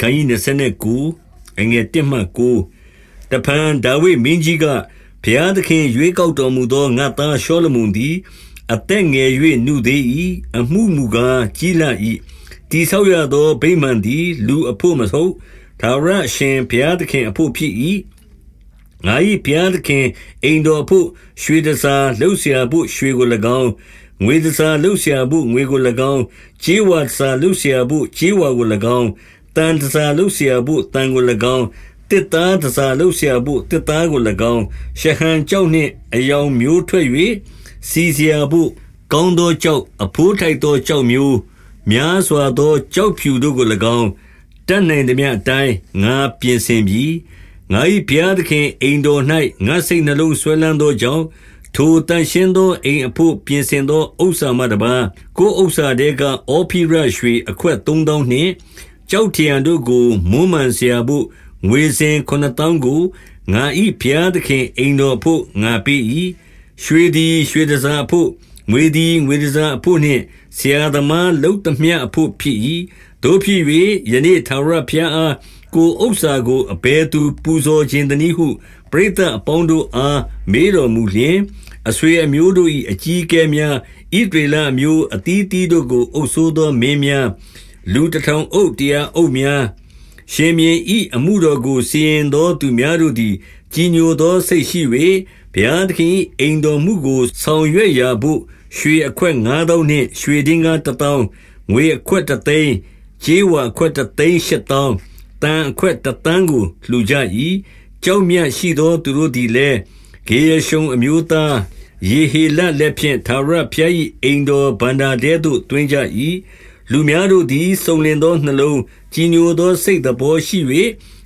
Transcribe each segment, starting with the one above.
ခန်းကြီး29အငယ်1မှ9တဖန်ဒါဝိမင်းကြီးကဘုရားသခင်ရွေးကောက်တော်မူသောငါသားရှောလမုန်သည် အသက်ငယ်၍နှုသေး၏အမှုမူကားကြီးလာ၏တိဆောက်ရသောဗိမာန်သည် လူအဖို့မဟုတ်သာရရှင်ဘုရားသခင်အဖို့ဖြစ်၏ငါ၏ဘုရားသခင်အိမ်တော်ဖို့ရွှေတစားလှုပ်ရှားဖို့ရွှေကို၎င်းငွေတစားလှုပ်ရှားဖို့ငွေကို၎င်းခြေဝါတစားလှုပ်ရှားဖို့ခြေဝါကို၎င်း တန်တစားလှုပ်ရှားဖို့တန်ကို၎င်းတစ်သားတစားလှုပ်ရှားဖို့တစ်သားကို၎င်းရှဟန်ကြောက်နှင့်အယောင်မျိုးထွက်၍စီစရာဖို့ကောင်းသောကြောက်အဖိုးထိုက်သောကြောက်မျိုးများစွာသောကြောက်ဖြူတို့ကို၎င်းတတ်နိုင်သည်မြအတိုင်းငါပြင်ဆင်ပြီးငါ၏ဘုရားသခင်အိမ်တော်၌ငါစိတ်နှလုံးဆွဲလန်းသောကြောင့်ထိုတန်ရှင်းသောအိမ်အဖို့ပြင်ဆင်သောဥစ္စာမှတပါကိုဥစ္စာတဲကအောဖိရရွှေအခွက်3000နှင့် ကျောက်ထရံတို့ကို မွမ်းမံစရာဘို့ ငွေစင်ခုနစ်သောင်းကို ငါ၏ဘုရားသခင်အိမ်တော်အဘို့ ငါပေး၏။ရွှေသည် ရွှေတန်ဆာအဘို့၊ငွေသည် ငွေတန်ဆာအဘို့နှင့် ဆရာသမားလုပ်သမျှအဘို့ ဖြစ်၏။သို့ဖြစ်၍ယနေ့ထာဝရဘုရားအား ကိုယ်ဥစ္စာကို အဘယ်သူပူဇော်ချင်သနည်းဟု ပရိသတ်အပေါင်းတို့အား မေးတော်မူလျှင်၊အဆွေအမျိုးတို့၏အကြီးအကဲများ၊ဣသရေလအမျိုး အသီးအသီးတို့ကို အုပ်စိုးသောမင်းများ၊ လူတထောင်အုပ်တရားအုပ်များရှင်မြင်းဤအမှုတော်ကိုစီရင်သောသူများတို့သည်ကြီးညိုသောစိတ်ရှိ၍ဘုရားသခင်အိမ်တော်မူကိုဆောင်ရွက်ရာဘို့ရွှေအခွက်9000နှင့်ရွှေဒင်္ဂါ1000ငွေအခွက်3သိန်းကျေးဝါအခွက်3သိန်း8000တန်အခွက်3တန်းကိုလှူကြ၏ကြောက်မြတ်ရှိသောသူတို့သည်လည်းဂေယရှုံအမျိုးသားယေဟေလလက်ဖြင့်သာရဖျား၏အိမ်တော်ဗန္ဒာတဲသို့တွင်ကြ၏ လူများတို့သည်စုံလင်သောနှလုံးကြီးညိုသောစိတ်တော်ရှိ၍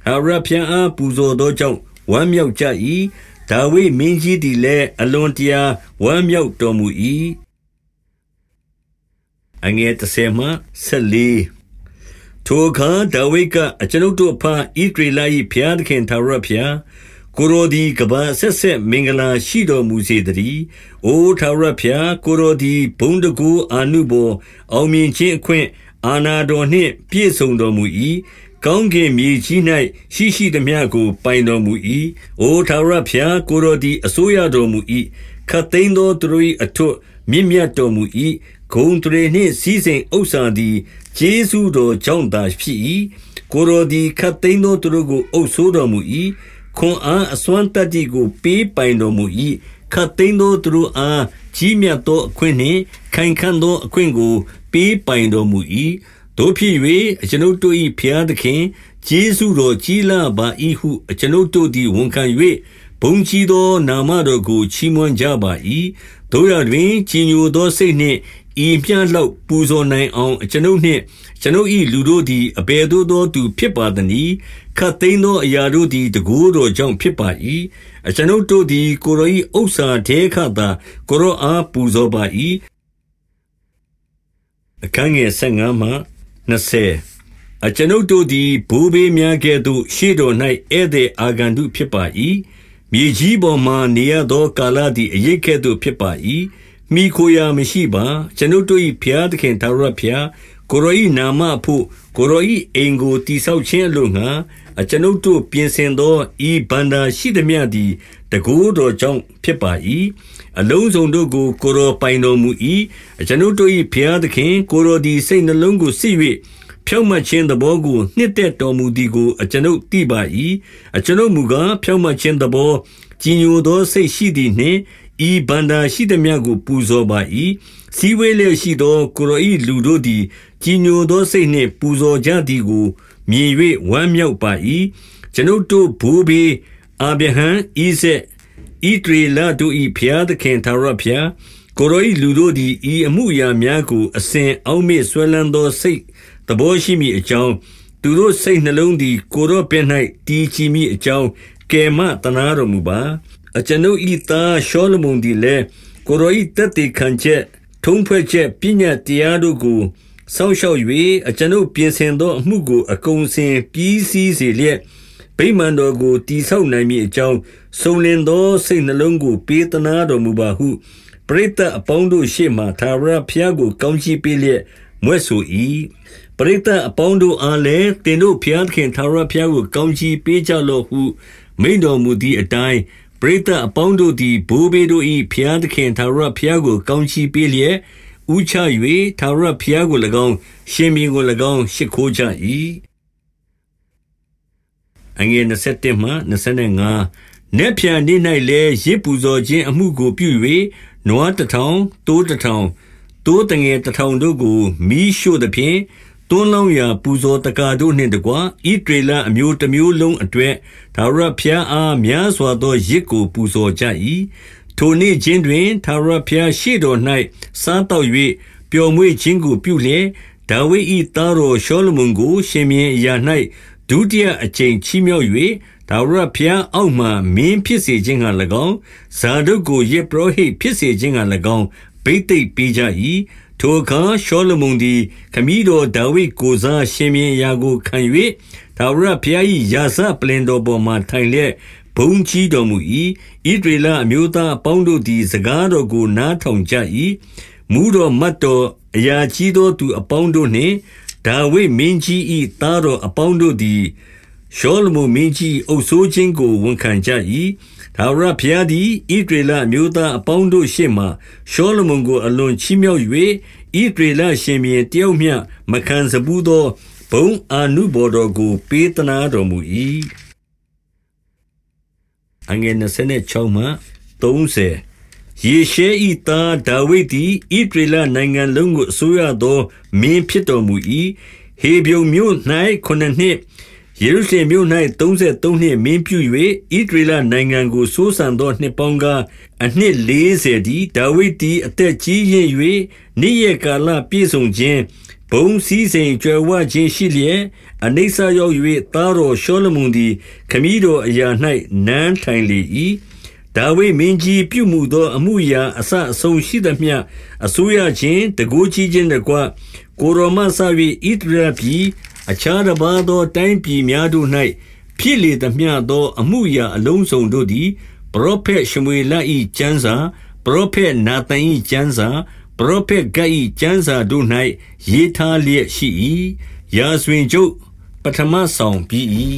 ဟာရဖျားအားပူဇော်သောကြောင့်ဝမ်းမြောက်ကြ၏ဒါဝိမင်းကြီးသည်လည်းအလွန်တရာဝမ်းမြောက်တော်မူ၏အငယ်30မှ14ထိုအခါဒါဝိဒ်ကအကျွန်ုပ်တို့အဖဣဒရေလ၏ဘုရားသခင်သာရဖျား ကိုရိုဒီကဘာဆက်ဆက်မင်္ဂလာရှိတော်မူစေတည်း။အိုထာဝရဘုရားကိုရိုဒီဘုံတကူအာနုဘောအောင်မြင်ခြင်းအခွင့်အာနာတော်နှင့်ပြည့်စုံတော်မူ၏။ကောင်းကင်မြေကြီး၌ရှိရှိသမျှကို ပိုင်တော်မူ၏။အိုထာဝရဘုရားကိုရိုဒီအစိုးရတော်မူ၏။ခတ်သိမ်းသောသူတို့၏အထွတ်မြင့်မြတ်တော်မူ၏။ဂုံတရေနှင့်စည်းစိမ်ဥစ္စာသည်ကျေးဇူးတော်ကြောင့်သာဖြစ်၏။ကိုရိုဒီခတ်သိမ်းသောသူတို့ကိုအုပ်ဆိုးတော်မူ၏။ ခွန်အားအစွမ်းတတ္တိကို ပေးပိုင်တော်မူ၏ခတ်သိမ်းသောသူတို့အား ကြီးမြတ်သောအခွင့်နှင့် ခိုင်ခံ့သောအခွင့်ကို ပေးပိုင်တော်မူ၏တို့ဖြစ်၍အကျွန်ုပ်တို့၏ဖျားသခင်ဂျေစုတော်ကြီးလာပါ၏ဟု အကျွန်ုပ်တို့သည် ဝန်ခံ၍ဘုံကြီးသော နာမတော်ကို ချီးမွမ်းကြပါ၏တို့ရတွင် ကြီးညိုသောစိတ်နှင့်ဤပြလောက် ပူဇော်နိုင်အောင် အကျွန်ုပ်နှင့်ကျွန်ုပ်၏လူတို့သည် အဘယ်သို့သောသူ ဖြစ်ပါသနည်း ခတ်သိမ်းသောအရာတို့သည်တကူတော်ကြောင့် ဖြစ်ပါ၏အကျွန်ုပ်တို့သည် ကိုရော၏ဥစ္စာတဲခသာ ကိုရောအား ပူဇော်ပါ၏အခန်းငယ်15မှ20အကျွန်ုပ်တို့သည်ဘူဘေးများကဲ့သို့ ရှေ့တော်၌ဧည့်သည်အာဂန္တုဖြစ်ပါ၏မြေကြီးပေါ်မှနေရသော ကာလသည် အရိပ်ကဲ့သို့ ဖြစ်ပါ၏မိခိုရာမရှိပါကျွန်ုပ်တို့၏ဘုရားသခင်သာရဘုရား ကိုရောဤနာမဖို့ ကိုရောဤအိမ်ကိုတိဆောက်ခြင်းအလို့ငါအကျွန်ုပ်တို့ပြင်ဆင်သောဤဗန္ဒာရှိသည်မြသည်တကူတော်ကြောင့်ဖြစ်ပါ၏အလုံးစုံတို့ကိုကိုရောပိုင်တော်မူ၏အကျွန်ုပ်တို့၏ဘုရားသခင်ကိုရောဒီစိတ်နှလုံးကိုစစ်၍ဖြောင့်မတ်ခြင်းသဘောကိုနှစ်သက်တော်မူသည်ကိုအကျွန်ုပ်သိပါ၏အကျွန်ုပ်မူကားဖြောင့်မတ်ခြင်းသဘောကြီးညိုသောစိတ်ရှိသည်နှင့် ဤဗန္ဒာရှိသည်မြကို ပူဇော်ပါ၏စီဝေးလျက်ရှိသော ကိုရောဤလူတို့သည် ကြီးညိုသောစိတ်နှင့် ပူဇော်ကြသည်ကို မြင်၍ဝမ်းမြောက်ပါ၏ကျွန်ုပ်တို့ဘိုးဘေးအာဗြဟံ ဣဇက်ဣဒရေလတို့၏ဖျားသခင်သာရဖျား ကိုရောဤလူတို့သည် ဤအမှုရာများကို အစဉ်အောက်မေ့ဆွဲလန်းသော စိတ်သဘောရှိမိအကြောင်း သူတို့စိတ်နှလုံးသည် ကိုရောပင်၌တည်ကြည်မိအကြောင်း ကယ်မတနာတော်မူပါ အကျွန်ုပ်ဤသားရှောလမုန်သည်လည်းကိုရောဤတက်တေခံချက်ထုံးဖွဲ့ချက်ပညာတရားတို့ကိုစောင့်ရှောက်၍အကျွန်ုပ်ပြင်ဆင်သောအမှုကိုအကုန်စင်ပြီးစီးစေလျက်ဗိမာန်တော်ကိုတိဆောက်နိုင်မည်အကြောင်းစုံလင်သောစိတ်နှလုံးကိုပေးသနာတော်မူပါဟုပရိသတ်အပေါင်းတို့ရှေ့မှသာရဘုရားကိုကောင်းချီးပေးလျက်မွဲ့ဆို၏ပပရိသတ်အပေါင်းတို့အားလည်းတင်တို့ဖျားသခင်သာရဖျားကိုကောင်းချီးပေးကြလော့ဟုမိန်တော်မူသည့်အတိုင်း ပရိသတ်အပေါင်းတို့သည် ဘိုးဘေးတို့၏ဖျားသခင်သာရဖျားကို ကောင်းချီးပေးလျက်ဥချ၍သာရဖျားကို၎င်း ရှင်မင်းကို၎င်း ရှ िख ိုးကြ၏အငယ်27မှ25နက်ဖြန်နေ့၌လည်းရစ်ပူဇော်ခြင်းအမှုကို ပြု၍နွားတထောင်တိုးတထောင်တိုးတငယ်တထောင်တို့ကို မီးရှို့သဖြင့် တွန်းလောင်းရာ ပူဇော်တကာတို့နှင့်တကွဣဒေလအမျိုးတစ်မျိုးလုံးအတွက်ဒါဝရဖျားအား များစွာသောရစ်ကို ပူဇော်ကြ၏ထိုနေ့ချင်းတွင်သာရဖျားရှေ့တော်၌စားတော့၍ပျော်မွေ့ခြင်းကို ပြုလျက် ဒါဝိဒ်၏သားတော် ရှောလမုန်ကို ရှင်မြင်းအရာ၌ဒုတိယအကြိမ် ချီးမြှောက်၍ဒါဝရဖျားအောက်မှမင်းဖြစ်စေခြင်းက၎င်း ဇာဒုတ်ကိုယေဘရဟိဖြစ်စေခြင်းက၎င်း ဘိသိက်ပေးကြ၏ ထိုအခါ ရှောလမုန်သည် ခမည်းတော်ဒါဝိဒ်ကိုစား ရှင်မြင်းရာကိုခံ၍ဒါဝရဘုရား၏ယာစပလင်တော်ပေါ်မှထိုင်လျက် ဘုံကြီးတော်မူ၏ဣဒရေလအမျိုးသားအပေါင်းတို့သည် စကားတော်ကို နားထောင်ကြ၏မူတော်မတ်တော် အရာကြီးသောသူအပေါင်းတို့နှင့် ဒါဝိဒ်မင်းကြီး၏သားတော်အပေါင်းတို့သည် ရှောလမုန်မင်းကြီး အုပ်ဆိုးခြင်းကို ဝန်ခံကြ၏ ထာဝရဘုရားသည်ဣဒရေလအမျိုးသားအပေါင်းတို့ရှေ့မှရှောလမုန်ကို အလွန်ချီးမြှောက်၍ဣဒရေလရှင်ဘုရင် တယောက်မျှ မခံစဘူးသော ဘုံအာနုဘော်တော်ကို ပေးသနာတော်မူ၏အငယ်26မှ30ယေရှဲဤသားဒါဝိဒ်သည်ဣဒရေလနိုင်ငံလုံးကို အစိုးရသော မင်းဖြစ်တော်မူ၏ဟေဗြုန်မြို့၌ခုနှစ်နှစ် ယေရုရှလင်မြို့၌33နှစ်မင်းပြု၍ဣဒရေလနိုင်ငံကိုစိုးစံသောနှစ်ပေါင်းကားအနှစ်40တည်းဒါဝိဒ်သည်အသက်ကြီးရင့်၍နေ့ရက်ကာလပြည့်စုံခြင်းဘုံစည်းစိမ်ကြွယ်ဝခြင်းရှိလျက်အနိစ္စရောက်၍သားတော်ရှောလမုန်သည်ခမည်းတော်အရာ၌နန်းထိုင်လေ၏ဒါဝိဒ်မင်းကြီးပြုမှုသော အမှုရာအစအဆုံးရှိသမျှအစိုးရခြင်းတကိုးကြီးခြင်းတကွကိုရောမဆ၍ဣဒရပြည် အခြားတစ်ပါးသော တိုင်းပြည်များတို့၌ဖြစ်လေသမျှသော အမှုရာအလုံးစုံတို့သည် ပရောဖက်ရှမွေလ၏ကျမ်းစာ ပရောဖက်နာသန်၏ကျမ်းစာ ပရောဖက်ဂတ်၏ကျမ်းစာတို့၌ရေးထားလျက်ရှိ၏ရာဇဝင်ကျုပ်ပထမဆောင်ပြီး၏